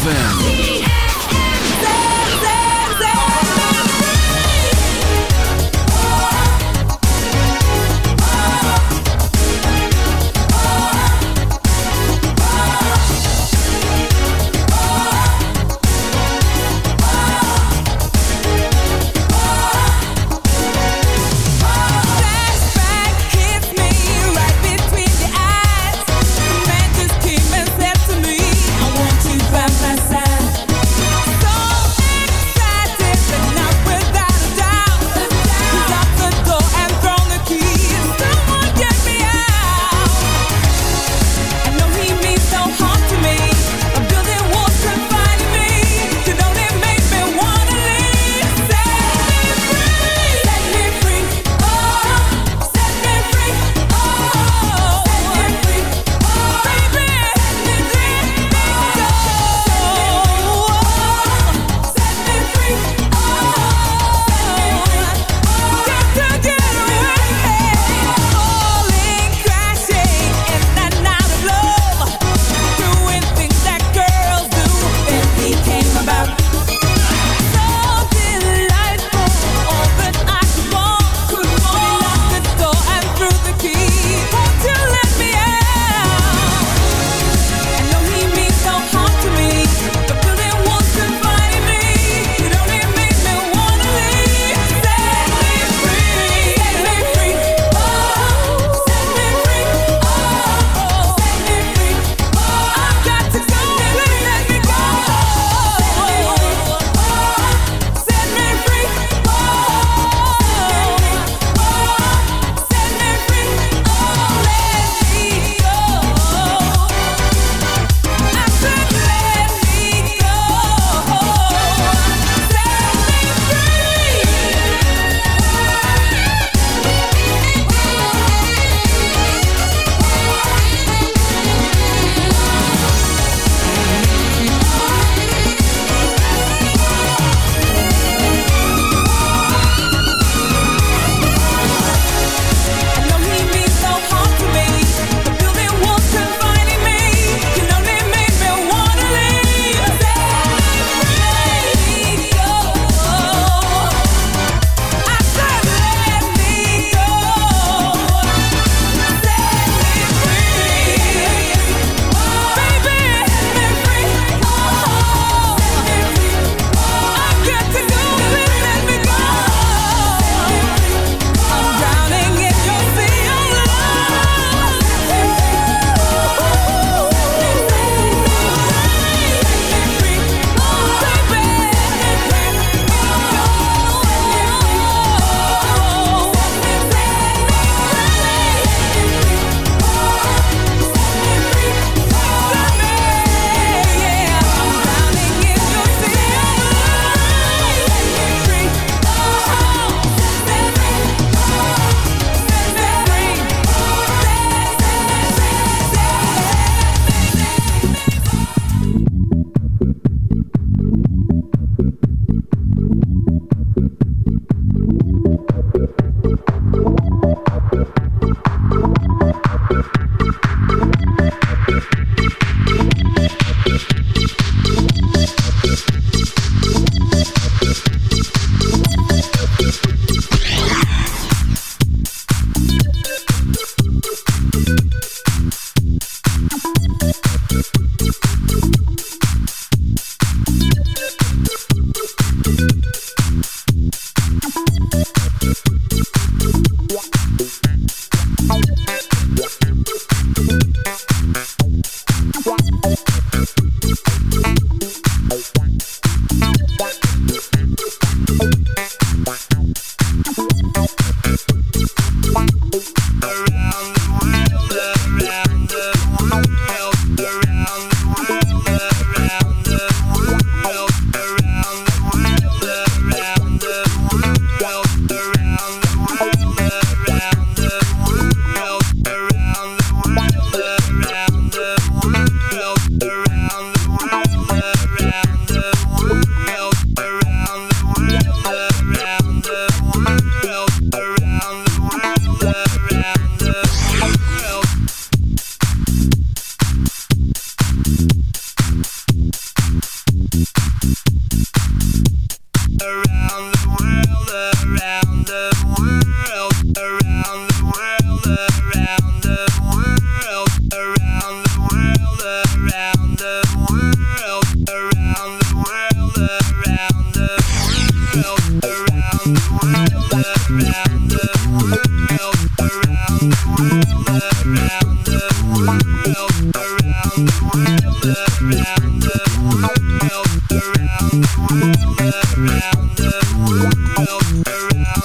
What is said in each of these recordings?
By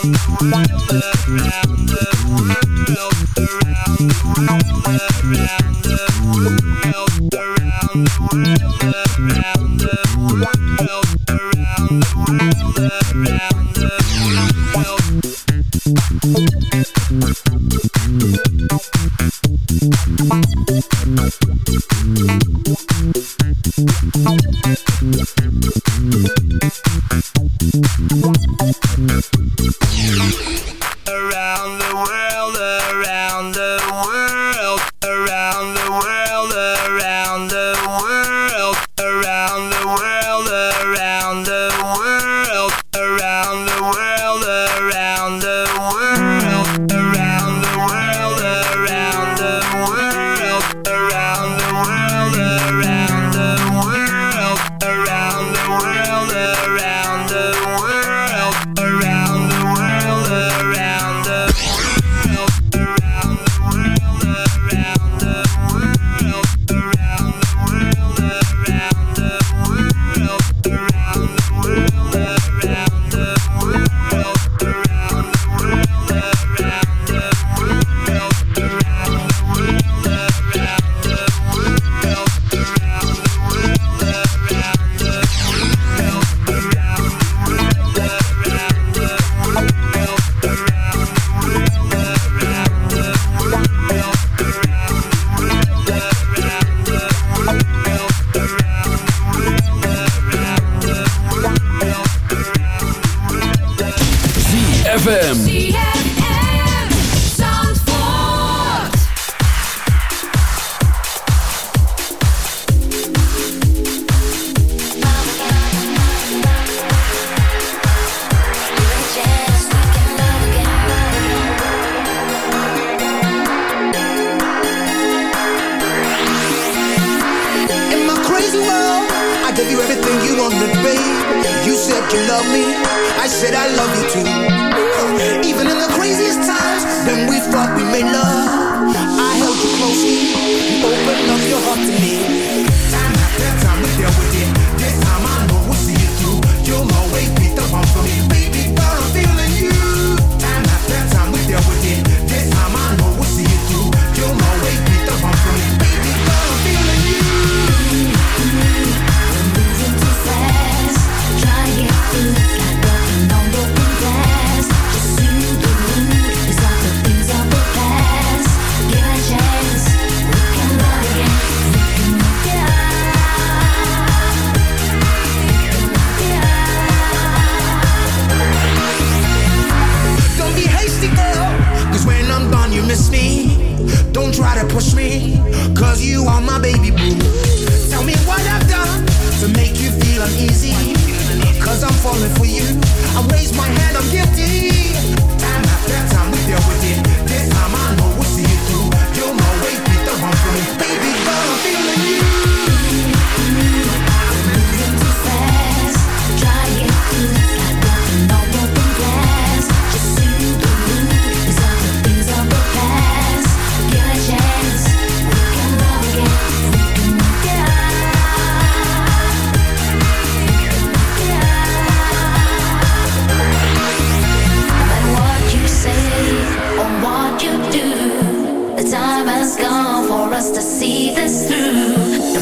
Round, round, round, the round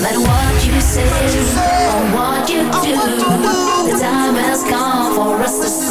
matter what you say, or what you do, the time has come for us to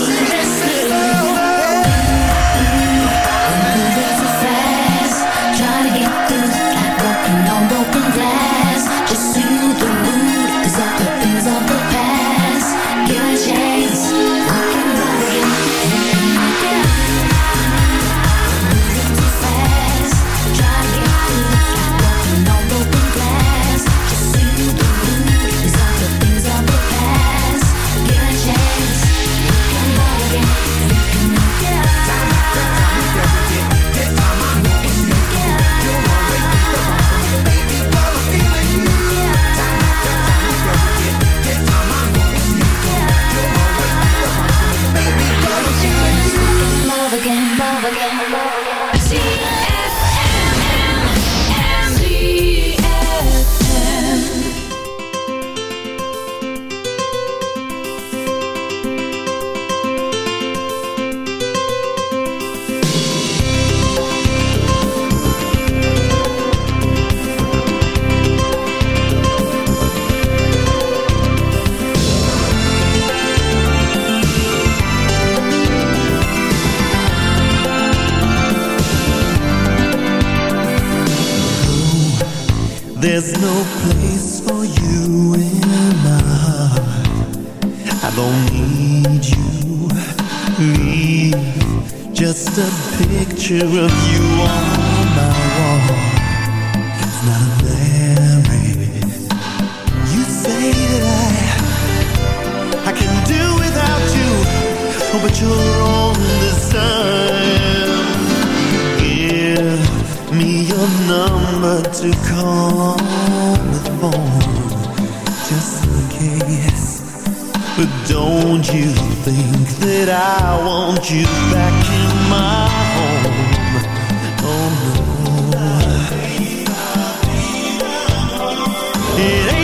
but you're on the side. Give me your number to call on the phone, just in case. But don't you think that I want you back in my home? Oh no. It ain't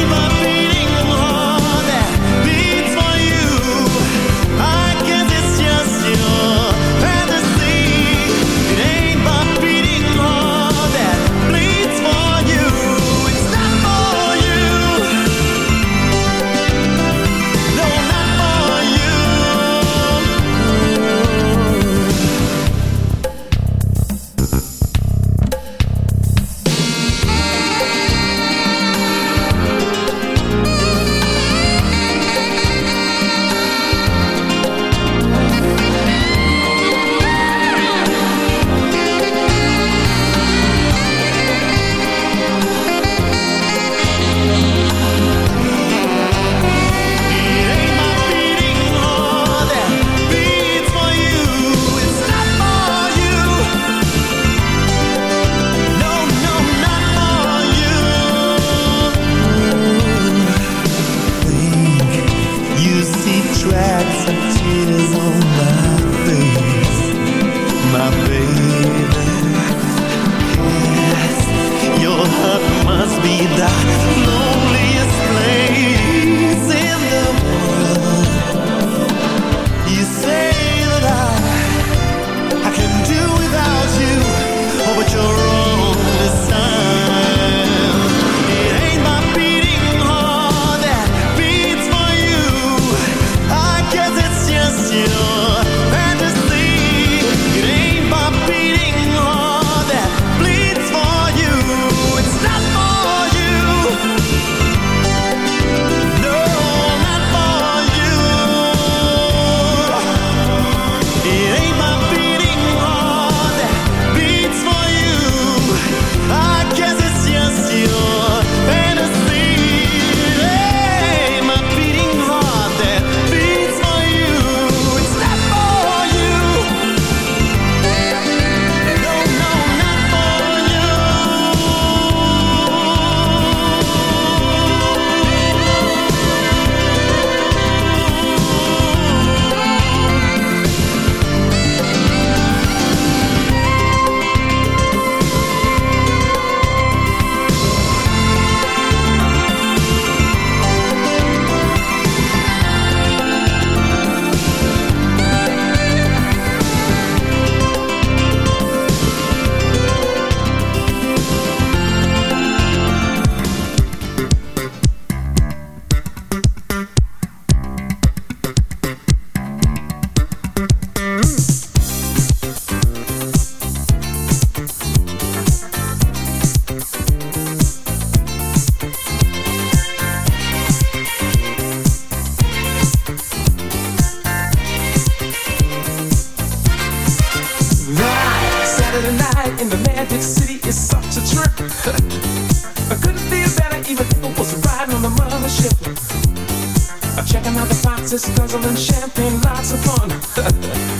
I'm checking out the boxes, guzzling champagne, lots of fun.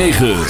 106.9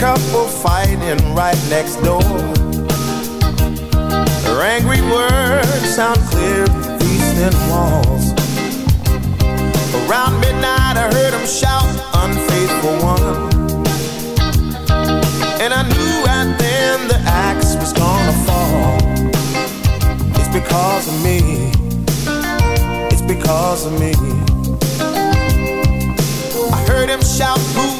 couple fighting right next door. Their angry words sound clear through the thin walls. Around midnight, I heard them shout, unfaithful one. And I knew right then the axe was gonna fall. It's because of me. It's because of me. I heard him shout, Who